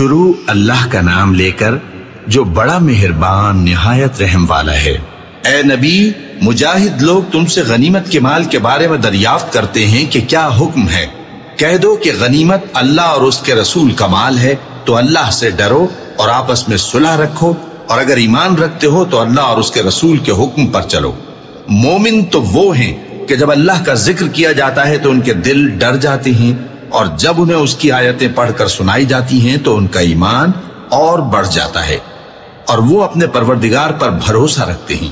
شروع اللہ کا نام لے کر جو بڑا مہربان، نہایت رحم والا ہے۔ اے نبی، مجاہد لوگ تم سے غنیمت کے مال کے بارے میں دریافت کرتے ہیں کہ کیا حکم ہے۔ کہہ دو کہ غنیمت اللہ اور اس کے رسول کا مال ہے، تو اللہ سے ڈرو اور آپس میں صلح رکھو۔ اور اگر ایمان رکھتے ہو، تو اللہ اور اس کے رسول کے حکم پر چلو۔ مومن تو وہ ہیں کہ جب اللہ کا ذکر کیا جاتا ہے، تو ان کے دل ڈر جاتے ہیں۔ اور جب انہیں اس کی آیتیں پڑھ کر سنائی جاتی ہیں تو ان کا ایمان اور بڑھ جاتا ہے اور وہ اپنے پروردگار پر بھروسہ رکھتے ہیں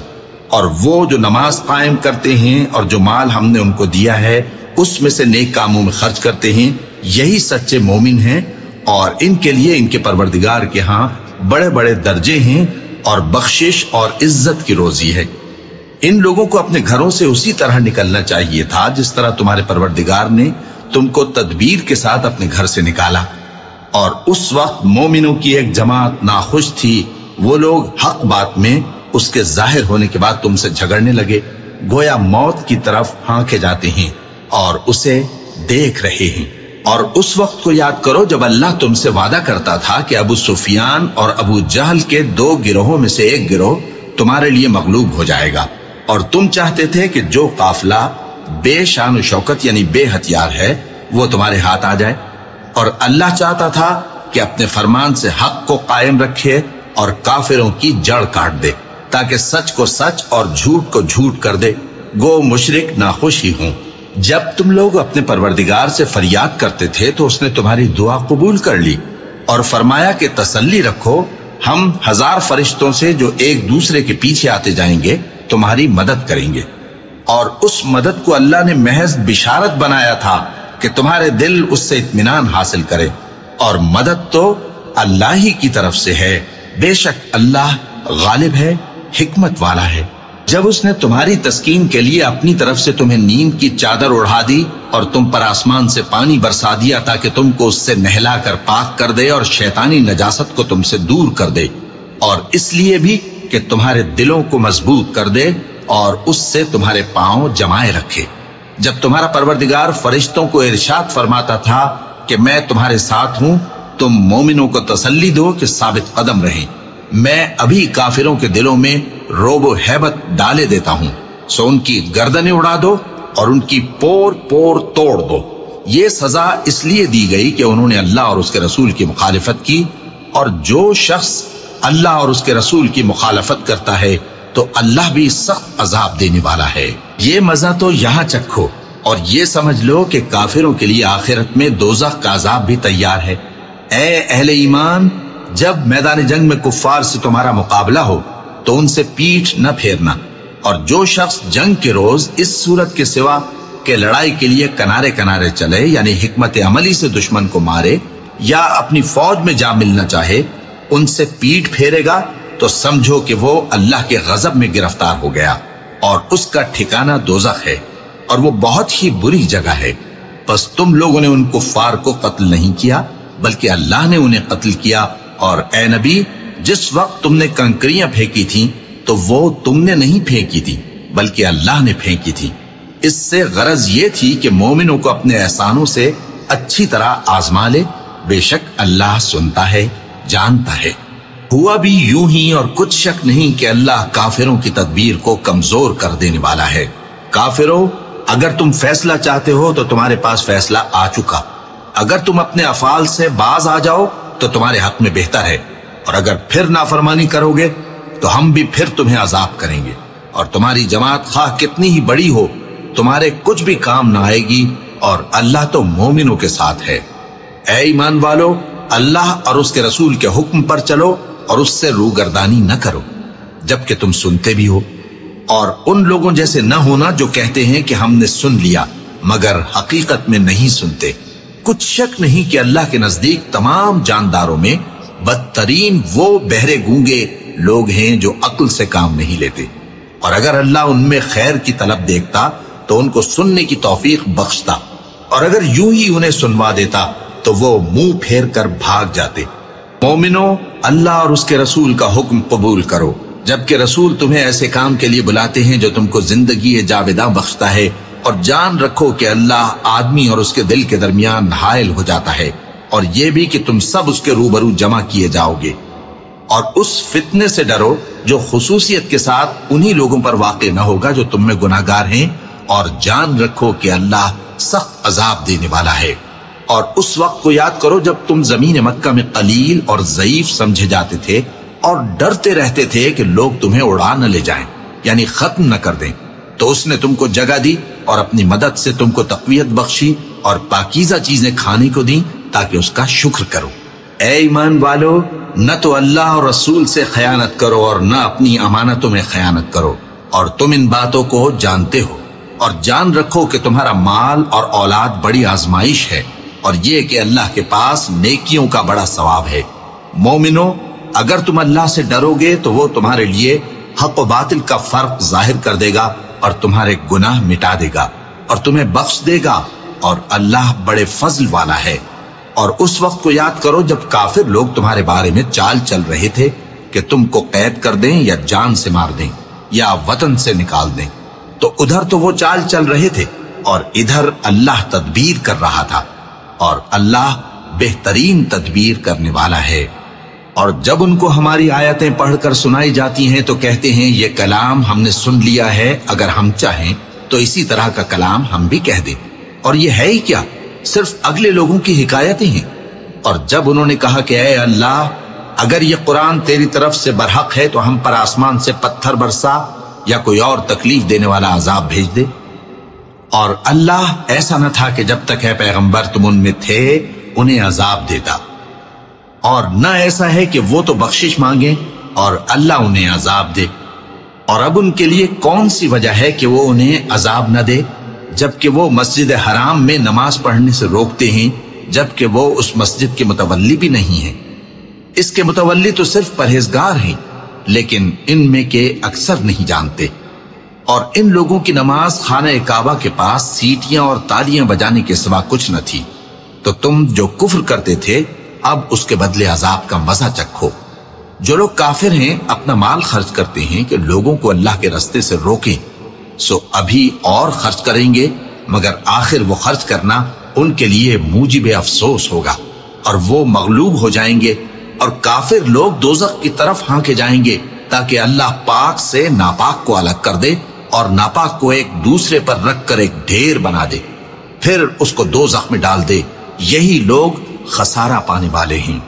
اور وہ جو نماز قائم کرتے ہیں اور جو مال ہم نے ان کو دیا ہے، اس میں سے نیک کاموں میں خرچ کرتے ہیں، یہی سچے مومن ہیں اور ان کے لیے ان کے پروردگار کے ہاں بڑے بڑے درجے ہیں اور بخشش اور عزت کی روزی ہے۔ ان لوگوں کو اپنے گھروں سے اسی طرح نکلنا چاہیے تھا جس طرح تمہارے پروردگار نے تم کو تدبیر کے ساتھ اپنے گھر سے نکالا اور اس وقت مومنوں کی ایک جماعت ناخوش تھی۔ وہ لوگ حق بات میں اس کے ظاہر ہونے کے بعد تم سے جھگڑنے لگے۔ گویا موت کی طرف ہانکے جاتے ہیں اور اسے دیکھ رہے ہیں۔ اور اس وقت کو یاد کرو جب اللہ تم سے وعدہ کرتا تھا کہ ابو سفیان اور ابو جہل کے دو گروہوں میں سے ایک گروہ تمہارے لیے مغلوب ہو جائے گا۔ اور تم چاہتے تھے کہ جو قافلہ بے شان و شوکت یعنی بے ہتھیار ہے، وہ تمہارے ہاتھ آ جائے۔ اور اللہ چاہتا تھا کہ اپنے فرمان سے حق کو قائم رکھے اور کافروں کی جڑ کاٹ دے، تاکہ سچ کو سچ اور جھوٹ کو جھوٹ کر دے۔ گو مشرق ناخوش ہی ہوں۔ جب تم لوگ اپنے پروردگار سے فریاد کرتے تھے تو اس نے تمہاری دعا قبول کر لی۔ اور فرمایا کہ تسلی رکھو، ہم ہزار فرشتوں سے جو ایک دوسرے کے پیچھے آتے جائیں گے، تمہاری مدد کریں گے۔ اور اس مدد کو اللہ نے محض بشارت بنایا تھا کہ تمہارے دل اس سے اطمینان حاصل کرے۔ اور مدد تو اللہ ہی کی طرف سے ہے۔ بے شک اللہ غالب ہے، حکمت والا ہے۔ جب اس نے تمہاری تسکین کے لیے اپنی طرف سے تمہیں نیند کی چادر اڑھا دی اور تم پر آسمان سے پانی برسا دیا تاکہ تم کو اس سے نہلا کر پاک کر دے اور شیطانی نجاست کو تم سے دور کر دے۔ اور اس لیے بھی کہ تمہارے دلوں کو مضبوط کر دے۔ اور اس سے تمہارے پاؤں جمائے رکھے۔ جب تمہارا پروردگار فرشتوں کو ارشاد فرماتا تھا کہ میں تمہارے ساتھ ہوں، تم مومنوں کو تسلی دو کہ ثابت قدم رہیں۔ میں ابھی کافروں کے دلوں میں روب و حیبت ڈالے دیتا ہوں۔ سو ان کی گردنیں اڑا دو اور ان کی پور پور توڑ دو۔ یہ سزا اس لیے دی گئی کہ انہوں نے اللہ اور اس کے رسول کی مخالفت کی اور جو شخص اللہ اور اس کے رسول کی مخالفت کرتا ہے تو اللہ بھی سخت عذاب دینے والا ہے۔ یہ مزہ تو یہاں چکھو اور یہ سمجھ لو کہ کافروں کے لیے آخرت میں دوزخ کا عذاب بھی تیار ہے۔ اے اہل ایمان، جب میدان جنگ میں کفار سے تمہارا مقابلہ ہو، تو ان سے پیٹھ نہ پھیرنا۔ اور جو شخص جنگ کے روز اس صورت کے سوا کہ لڑائی کے لیے کنارے کنارے چلے یعنی حکمت عملی سے دشمن کو مارے یا اپنی فوج میں جا ملنا چاہے، ان سے پیٹ پھیرے گا تو سمجھو کہ وہ اللہ کے غضب میں گرفتار ہو گیا اور اس کا ٹھکانہ دوزخ ہے اور وہ بہت ہی بری جگہ ہے۔ بس تم لوگوں نے ان کفار کو قتل نہیں کیا، بلکہ اللہ نے انہیں قتل کیا۔ اور اے نبی، جس وقت تم نے کنکریاں پھینکی تھیں، تو وہ تم نے نہیں پھینکی تھی، بلکہ اللہ نے پھینکی تھی۔ اس سے غرض یہ تھی کہ مومنوں کو اپنے احسانوں سے اچھی طرح آزما لے۔ بے شک اللہ سنتا ہے، جانتا ہے۔ ہوا بھی یوں ہی اور کچھ شک نہیں کہ اللہ کافروں کی تدبیر کو کمزور کر دینے والا ہے۔ کافروں، اگر تم فیصلہ چاہتے ہو تو تمہارے پاس فیصلہ آ چکا۔ اگر تم اپنے افعال سے باز آ جاؤ تو تمہارے حق میں بہتر ہے۔ اور اگر پھر نافرمانی کرو گے تو ہم بھی پھر تمہیں عذاب کریں گے۔ اور تمہاری جماعت خواہ کتنی ہی بڑی ہو، تمہارے کچھ بھی کام نہ آئے گی اور اللہ تو مومنوں کے ساتھ ہے۔ اے ایمان والو، اللہ اور اس کے رسول کے حکم پر چلو۔ اور اس سے روگردانی نہ کرو، جبکہ تم سنتے بھی ہو۔ اور ان لوگوں جیسے نہ ہونا جو کہتے ہیں کہ ہم نے سن لیا، مگر حقیقت میں نہیں سنتے۔ کچھ شک نہیں کہ اللہ کے نزدیک تمام جانداروں میں بدترین وہ بہرے گونگے لوگ ہیں جو عقل سے کام نہیں لیتے۔ اور اگر اللہ ان میں خیر کی طلب دیکھتا، تو ان کو سننے کی توفیق بخشتا۔ اور اگر یوں ہی انہیں سنوا دیتا، تو وہ منہ پھیر کر بھاگ جاتے۔ مومنو اللہ اور اس کے رسول کا حکم قبول کرو۔ جبکہ رسول تمہیں ایسے کام کے لیے بلاتے ہیں جو تم کو زندگی جاویدہ بخشتا ہے، اور جان رکھو کہ اللہ آدمی اور اس کے دل کے درمیان حائل ہو جاتا ہے، اور یہ بھی کہ تم سب اس کے روبرو جمع کیے جاؤ گے۔ اور اس فتنے سے ڈرو جو خصوصیت کے ساتھ انہی لوگوں پر واقع نہ ہوگا جو تم میں گناہ گار ہیں، اور جان رکھو کہ اللہ سخت عذاب دینے والا ہے۔ اور اس وقت کو یاد کرو جب تم زمین مکہ میں قلیل اور ضعیف سمجھے جاتے تھے اور ڈرتے رہتے تھے کہ لوگ تمہیں اڑا نہ لے جائیں یعنی ختم نہ کر دیں۔ تو اس نے تم کو جگہ دی اور اپنی مدد سے تم کو تقویت بخشی اور پاکیزہ چیزیں کھانے کو دیں تاکہ اس کا شکر کرو۔ اے ایمان والو، نہ تو اللہ اور رسول سے خیانت کرو اور نہ اپنی امانتوں میں خیانت کرو۔ اور تم ان باتوں کو جانتے ہو اور جان رکھو کہ تمہارا مال اور اولاد بڑی آزمائش ہے۔ اور یہ کہ اللہ کے پاس نیکیوں کا بڑا ثواب ہے۔ مومنو، اگر تم اللہ سے ڈرو گے تو وہ تمہارے لیے حق و باطل کا فرق ظاہر کر دے گا اور تمہارے گناہ مٹا دے گا اور تمہیں بخش دے گا اور اللہ بڑے فضل والا ہے۔ اور اس وقت کو یاد کرو جب کافر لوگ تمہارے بارے میں چال چل رہے تھے کہ تم کو قید کر دیں یا جان سے مار دیں یا وطن سے نکال دیں۔ تو ادھر تو وہ چال چل رہے تھے اور ادھر اللہ تدبیر کر رہا تھا۔ اور اللہ بہترین تدبیر کرنے والا ہے۔ اور جب ان کو ہماری آیتیں پڑھ کر سنائی جاتی ہیں تو کہتے ہیں، یہ کلام ہم نے سن لیا ہے، اگر ہم چاہیں تو اسی طرح کا کلام ہم بھی کہہ دیں۔ اور یہ ہے ہی کیا؟ صرف اگلے لوگوں کی حکایتیں ہیں۔ اور جب انہوں نے کہا کہ اے اللہ، اگر یہ قرآن تیری طرف سے برحق ہے تو ہم پر آسمان سے پتھر برسا یا کوئی اور تکلیف دینے والا عذاب بھیج دے۔ اور اللہ ایسا نہ تھا کہ جب تک ہے پیغمبر تم ان میں تھے، انہیں عذاب دیتا۔ اور نہ ایسا ہے کہ وہ تو بخشش مانگیں اور اللہ انہیں عذاب دے۔ اور اب ان کے لیے کون سی وجہ ہے کہ وہ انہیں عذاب نہ دے؟ جبکہ وہ مسجد حرام میں نماز پڑھنے سے روکتے ہیں، جبکہ وہ اس مسجد کے متولی بھی نہیں ہیں۔ اس کے متولی تو صرف پرہیزگار ہیں، لیکن ان میں کے اکثر نہیں جانتے۔ اور ان لوگوں کی نماز خانہ کعبہ کے پاس سیٹیاں اور تالیاں بجانے کے سوا کچھ نہ تھی۔ تو تم جو کفر کرتے تھے، اب اس کے بدلے عذاب کا مزہ چکھو۔ جو لوگ کافر ہیں، اپنا مال خرچ کرتے ہیں کہ لوگوں کو اللہ کے رستے سے روکیں۔ سو ابھی اور خرچ کریں گے، مگر آخر وہ خرچ کرنا ان کے لیے موجب افسوس ہوگا۔ اور وہ مغلوب ہو جائیں گے، اور کافر لوگ دوزخ کی طرف ہانکے جائیں گے، تاکہ اللہ پاک سے ناپاک کو الگ کر دے۔ اور ناپاک کو ایک دوسرے پر رکھ کر ایک ڈھیر بنا دے۔ پھر اس کو دو میں ڈال دے۔ یہی لوگ خسارہ پانے والے ہیں۔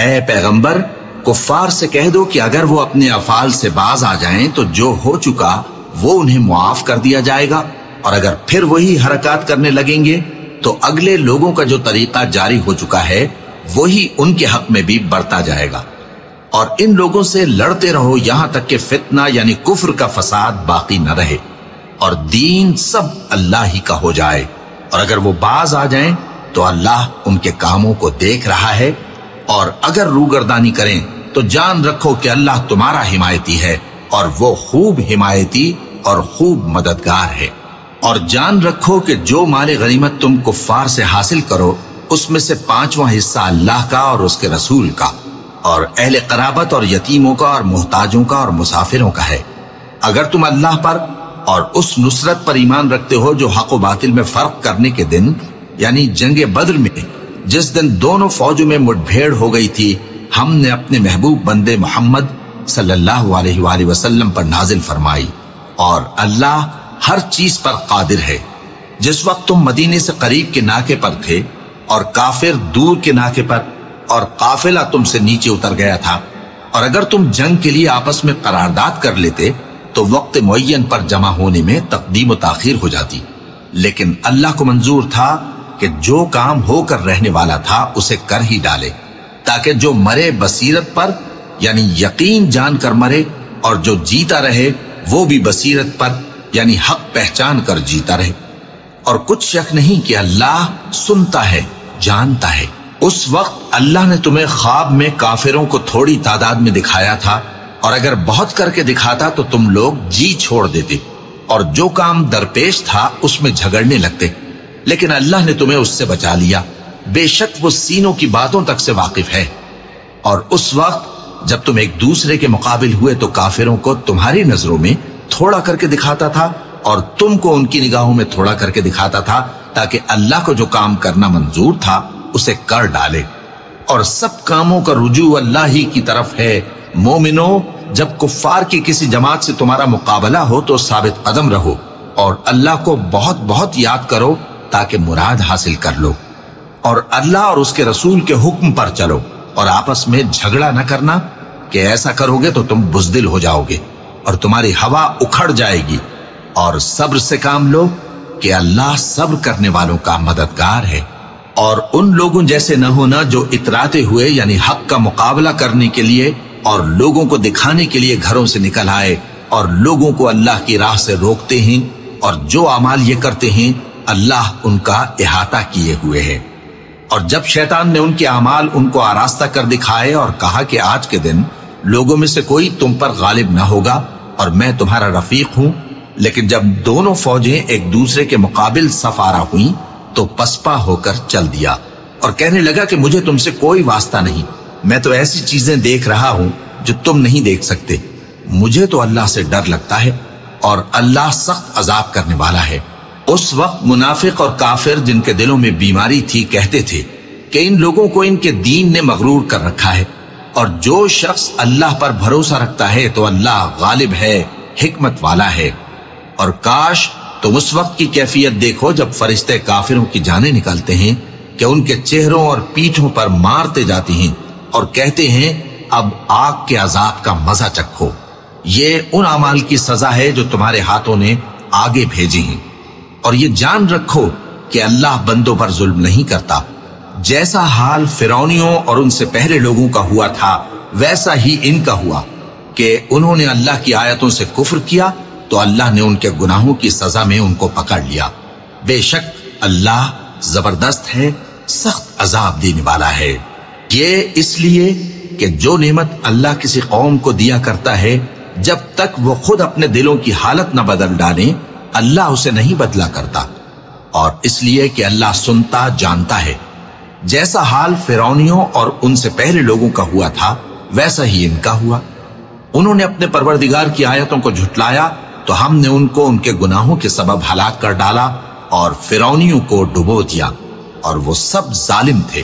اے پیغمبر، کفار سے کہہ دو کہ اگر وہ اپنے افعال سے باز آ جائیں تو جو ہو چکا وہ انہیں معاف کر دیا جائے گا۔ اور اگر پھر وہی حرکات کرنے لگیں گے تو اگلے لوگوں کا جو طریقہ جاری ہو چکا ہے، وہی ان کے حق میں بھی بڑھتا جائے گا۔ اور ان لوگوں سے لڑتے رہو یہاں تک کہ فتنہ یعنی کفر کا فساد باقی نہ رہے اور دین سب اللہ ہی کا ہو جائے اور اگر وہ باز آ جائیں تو اللہ ان کے کاموں کو دیکھ رہا ہے اور اگر روگردانی کریں تو جان رکھو کہ اللہ تمہارا حمایتی ہے اور وہ خوب حمایتی اور خوب مددگار ہے اور جان رکھو کہ جو مال غنیمت تم کفار سے حاصل کرو اس میں سے پانچواں حصہ اللہ کا اور اس کے رسول کا اور اہل قرابت اور یتیموں کا اور محتاجوں کا اور مسافروں کا ہے۔ اگر تم اللہ پر اور اس نصرت پر ایمان رکھتے ہو جو حق و باطل میں فرق کرنے کے دن یعنی جنگ بدر میں، جس دن دونوں فوجوں میں مٹ بھیڑ ہو گئی تھی، ہم نے اپنے محبوب بندے محمد صلی اللہ علیہ وآلہ وسلم پر نازل فرمائی۔ اور اللہ ہر چیز پر قادر ہے۔ جس وقت تم مدینے سے قریب کے ناکے پر تھے اور کافر دور کے ناکے پر اور قافلہ تم سے نیچے اتر گیا تھا۔ اور اگر تم جنگ کے لیے آپس میں قرارداد کر لیتے، تو وقت معین پر جمع ہونے میں تقدیم و تاخیر ہو جاتی۔ لیکن اللہ کو منظور تھا کہ جو کام ہو کر رہنے والا تھا، اسے کر ہی ڈالے۔ تاکہ جو مرے بصیرت پر یعنی یقین جان کر مرے، اور جو جیتا رہے، وہ بھی بصیرت پر یعنی حق پہچان کر جیتا رہے۔ اور کچھ شک نہیں کہ اللہ سنتا ہے، جانتا ہے۔ اس وقت اللہ نے تمہیں خواب میں کافروں کو تھوڑی تعداد میں دکھایا تھا، اور اگر بہت کر کے دکھاتا تو تم لوگ جی چھوڑ دیتے، اور جو کام درپیش تھا اس میں جھگڑنے لگتے۔ لیکن اللہ نے تمہیں اس سے بچا لیا۔ بے شک وہ سینوں کی باتوں تک سے واقف ہے۔ اور اس وقت جب تم ایک دوسرے کے مقابل ہوئے تو کافروں کو تمہاری نظروں میں تھوڑا کر کے دکھاتا تھا، اور تم کو ان کی نگاہوں میں تھوڑا کر کے دکھاتا تھا، تاکہ اللہ کو جو کام کرنا منظور تھا اسے کر ڈالے۔ اور سب کاموں کا رجوع اللہ ہی کی طرف ہے۔ مومنو، جب کفار کی کسی جماعت سے تمہارا مقابلہ ہو تو ثابت قدم رہو اور اللہ کو بہت بہت یاد کرو تاکہ مراد حاصل کر لو۔ اور اللہ اور اس کے رسول کے حکم پر چلو اور آپس میں جھگڑا نہ کرنا کہ ایسا کرو گے تو تم بزدل ہو جاؤ گے اور تمہاری ہوا اکھڑ جائے گی۔ اور صبر سے کام لو کہ اللہ صبر کرنے والوں کا مددگار ہے۔ اور ان لوگوں جیسے نہ ہونا جو اتراتے ہوئے یعنی حق کا مقابلہ کرنے کے لیے اور لوگوں کو دکھانے کے لیے گھروں سے نکل آئے اور لوگوں کو اللہ کی راہ سے روکتے ہیں اور جو اعمال یہ کرتے ہیں، اللہ ان کا احاطہ کیے ہوئے ہے۔ اور جب شیطان نے ان کے اعمال ان کو آراستہ کر دکھائے اور کہا کہ آج کے دن لوگوں میں سے کوئی تم پر غالب نہ ہوگا اور میں تمہارا رفیق ہوں، لیکن جب دونوں فوجیں ایک دوسرے کے مقابل سفارا ہوئیں تو پسپا ہو کر چل دیا اور کہنے لگا کہ مجھے تم سے کوئی واسطہ نہیں۔ میں تو ایسی چیزیں دیکھ رہا ہوں جو تم نہیں دیکھ سکتے۔ مجھے تو اللہ سے ڈر لگتا ہے اور اللہ سخت عذاب کرنے والا ہے۔ اس وقت منافق اور کافر جن کے دلوں میں بیماری تھی، کہتے تھے کہ ان لوگوں کو ان کے دین نے مغرور کر رکھا ہے۔ اور جو شخص اللہ پر بھروسہ رکھتا ہے تو اللہ غالب ہے، حکمت والا ہے۔ اور کاش تم اس وقت کی کیفیت دیکھو جب فرشتے کافروں کی جانیں نکلتے ہیں کہ ان کے چہروں اور پیٹھوں پر مارتے جاتی ہیں اور کہتے ہیں، اب آگ کے عذاب کا مزہ چکھو۔ یہ ان اعمال کی سزا ہے جو تمہارے ہاتھوں نے آگے بھیجی ہیں۔ اور یہ جان رکھو کہ اللہ بندوں پر ظلم نہیں کرتا۔ جیسا حال فرونیوں اور ان سے پہلے لوگوں کا ہوا تھا، ویسا ہی ان کا ہوا کہ انہوں نے اللہ کی آیتوں سے کفر کیا تو اللہ نے ان کے گناہوں کی سزا میں ان کو پکڑ لیا۔ بے شک اللہ زبردست ہے، سخت عذاب دینے والا ہے۔ یہ اس لیے کہ جو نعمت اللہ کسی قوم کو دیا کرتا ہے، جب تک وہ خود اپنے دلوں کی حالت نہ بدل ڈالے اللہ اسے نہیں بدلا کرتا۔ اور اس لیے کہ اللہ سنتا، جانتا ہے۔ جیسا حال فرونیوں اور ان سے پہلے لوگوں کا ہوا تھا، ویسا ہی ان کا ہوا۔ انہوں نے اپنے پروردگار کی آیتوں کو جھٹلایا تو ہم نے ان کو ان کے گناہوں کے سبب ہلاک کر ڈالا اور فرونیوں کو ڈبو دیا اور وہ سب ظالم تھے۔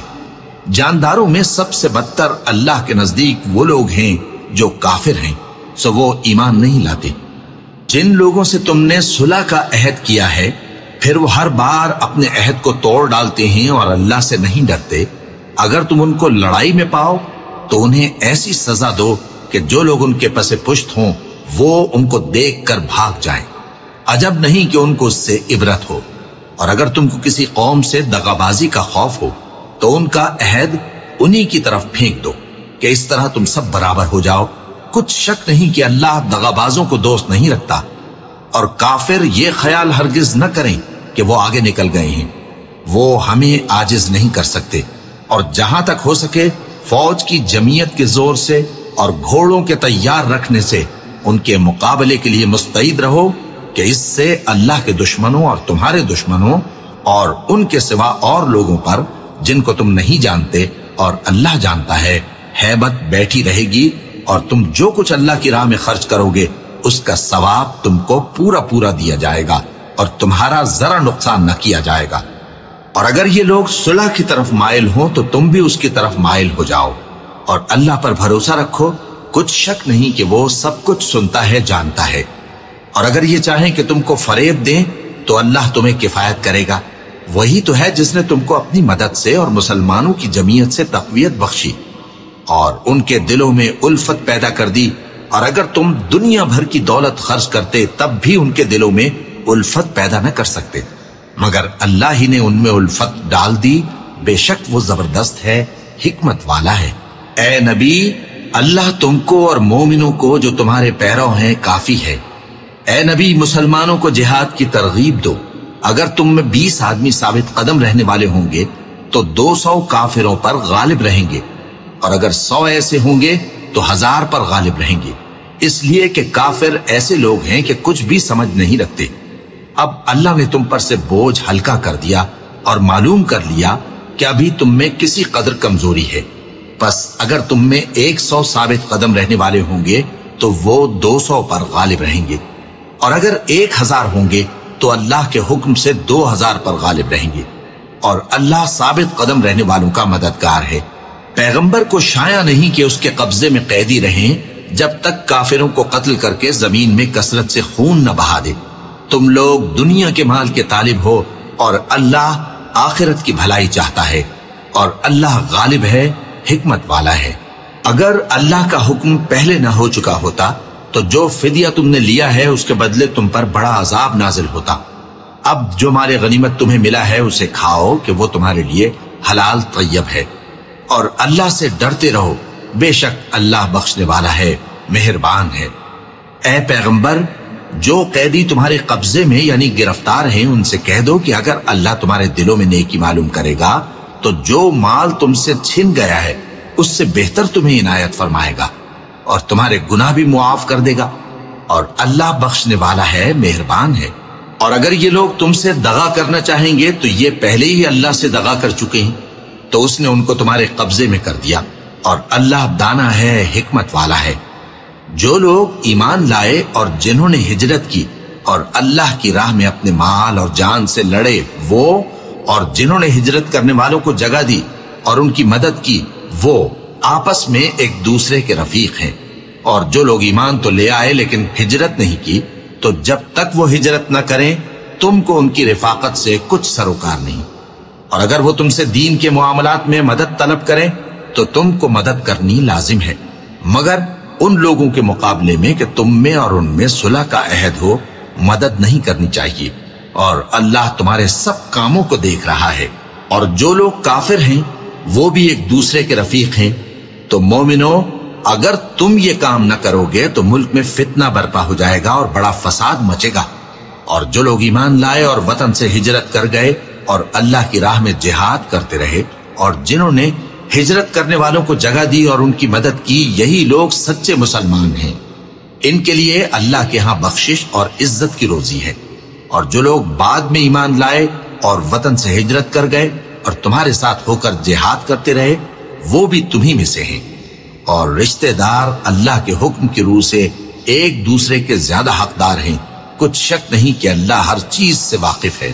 جانداروں میں سب سے بدتر اللہ کے نزدیک وہ لوگ ہیں جو کافر ہیں، سو وہ ایمان نہیں لاتے۔ جن لوگوں سے تم نے صلح کا عہد کیا ہے، پھر وہ ہر بار اپنے عہد کو توڑ ڈالتے ہیں اور اللہ سے نہیں ڈرتے۔ اگر تم ان کو لڑائی میں پاؤ، تو انہیں ایسی سزا دو کہ جو لوگ ان کے پس پشت ہوں وہ ان کو دیکھ کر بھاگ جائیں۔ عجب نہیں کہ ان کو اس سے عبرت ہو۔ اور اگر تم کو کسی قوم سے دغابازی کا خوف ہو، تو ان کا عہد انہی کی طرف پھینک دو کہ اس طرح تم سب برابر ہو جاؤ۔ کچھ شک نہیں کہ اللہ دغابازوں کو دوست نہیں رکھتا۔ اور کافر یہ خیال ہرگز نہ کریں کہ وہ آگے نکل گئے ہیں۔ وہ ہمیں آجز نہیں کر سکتے۔ اور جہاں تک ہو سکے، فوج کی جمعیت کے زور سے اور گھوڑوں کے تیار رکھنے سے ان کے مقابلے کے لیے مستعد رہو کہ اس سے اللہ کے دشمنوں اور تمہارے دشمنوں اور ان کے سوا اور لوگوں پر جن کو تم نہیں جانتے اور اللہ جانتا ہے، حیبت بیٹھی رہے گی اور تم جو کچھ اللہ کی راہ میں خرچ کرو گے، اس کا ثواب تم کو پورا پورا دیا جائے گا اور تمہارا ذرا نقصان نہ کیا جائے گا۔ اور اگر یہ لوگ صلح کی طرف مائل ہوں تو تم بھی اس کی طرف مائل ہو جاؤ اور اللہ پر بھروسہ رکھو کچھ شک نہیں کہ وہ سب کچھ سنتا ہے، جانتا ہے۔ اور اگر یہ چاہیں کہ تم کو فریب دیں، تو اللہ تمہیں کفایت کرے گا۔ وہی تو ہے جس نے تم کو اپنی مدد سے اور مسلمانوں کی جمعیت سے تقویت بخشی۔ اور ان کے دلوں میں الفت پیدا کر دی۔ اور اگر تم دنیا بھر کی دولت خرچ کرتے، تب بھی ان کے دلوں میں الفت پیدا نہ کر سکتے۔ مگر اللہ ہی نے ان میں الفت ڈال دی۔ بے شک وہ زبردست ہے، حکمت والا ہے۔ اے نبی اللہ تم کو اور مومنوں کو جو تمہارے پیرو ہیں کافی ہے۔ اے نبی، مسلمانوں کو جہاد کی ترغیب دو۔ اگر تم میں بیس آدمی ثابت قدم رہنے والے ہوں گے، تو دو سو کافروں پر غالب رہیں گے۔ اور اگر سو ایسے ہوں گے، تو ہزار پر غالب رہیں گے۔ اس لیے کہ کافر ایسے لوگ ہیں کہ کچھ بھی سمجھ نہیں رکھتے۔ اب اللہ نے تم پر سے بوجھ ہلکا کر دیا اور معلوم کر لیا کہ ابھی تم میں کسی قدر کمزوری ہے۔ بس اگر تم میں ایک سو ثابت قدم رہنے والے ہوں گے، تو وہ دو سو پر غالب رہیں گے۔ اور اگر ایک ہزار ہوں گے، تو اللہ کے حکم سے دو ہزار پر غالب رہیں گے۔ اور اللہ ثابت قدم رہنے والوں کا مددگار ہے۔ پیغمبر کو شایا نہیں کہ اس کے قبضے میں قیدی رہیں، جب تک کافروں کو قتل کر کے زمین میں کثرت سے خون نہ بہا دے۔ تم لوگ دنیا کے مال کے طالب ہو، اور اللہ آخرت کی بھلائی چاہتا ہے۔ اور اللہ غالب ہے حکمت والا ہے۔ اگر اللہ کا حکم پہلے نہ ہو چکا ہوتا، تو جو فدیہ تم نے لیا ہے، اس کے بدلے تم پر بڑا عذاب نازل ہوتا۔ اب جو مال غنیمت تمہیں ملا ہے، اسے کھاؤ کہ وہ تمہارے لیے حلال، طیب ہے۔ اور اللہ سے ڈرتے رہو، بے شک اللہ بخشنے والا ہے، مہربان ہے۔ اے پیغمبر، جو قیدی تمہارے قبضے میں یعنی گرفتار ہیں، ان سے کہہ دو کہ اگر اللہ تمہارے دلوں میں نیکی معلوم کرے گا تو جو مال تم سے چھن گیا ہے، اس سے بہتر تمہیں عنایت فرمائے گا اور تمہارے گناہ بھی معاف کر دے گا۔ اور اللہ بخشنے والا ہے، مہربان ہے۔ اور اگر یہ لوگ تم سے دغا کرنا چاہیں گے، تو یہ پہلے ہی اللہ سے دغا کر چکے ہیں۔ تو اس نے ان کو تمہارے قبضے میں کر دیا۔ اور اللہ دانا ہے، حکمت والا ہے۔ جو لوگ ایمان لائے اور جنہوں نے ہجرت کی اور اللہ کی راہ میں اپنے مال اور جان سے لڑے، وہ اور جنہوں نے ہجرت کرنے والوں کو جگہ دی اور ان کی مدد کی، وہ آپس میں ایک دوسرے کے رفیق ہیں۔ اور جو لوگ ایمان تو لے آئے لیکن ہجرت نہیں کی، تو جب تک وہ ہجرت نہ کریں، تم کو ان کی رفاقت سے کچھ سروکار نہیں۔ اور اگر وہ تم سے دین کے معاملات میں مدد طلب کریں، تو تم کو مدد کرنی لازم ہے۔ مگر ان لوگوں کے مقابلے میں کہ تم میں اور ان میں صلح کا عہد ہو، مدد نہیں کرنی چاہیے۔ اور اللہ تمہارے سب کاموں کو دیکھ رہا ہے۔ اور جو لوگ کافر ہیں، وہ بھی ایک دوسرے کے رفیق ہیں۔ تو مومنو، اگر تم یہ کام نہ کرو گے، تو ملک میں فتنہ برپا ہو جائے گا اور بڑا فساد مچے گا۔ اور جو لوگ ایمان لائے اور وطن سے ہجرت کر گئے اور اللہ کی راہ میں جہاد کرتے رہے، اور جنہوں نے ہجرت کرنے والوں کو جگہ دی اور ان کی مدد کی، یہی لوگ سچے مسلمان ہیں۔ ان کے لیے اللہ کے ہاں بخشش اور عزت کی روزی ہے۔ اور جو لوگ بعد میں ایمان لائے اور وطن سے ہجرت کر گئے اور تمہارے ساتھ ہو کر جہاد کرتے رہے، وہ بھی تمہیں میں سے ہیں۔ اور رشتہ دار اللہ کے حکم کی روح سے ایک دوسرے کے زیادہ حقدار ہیں۔ کچھ شک نہیں کہ اللہ ہر چیز سے واقف ہے۔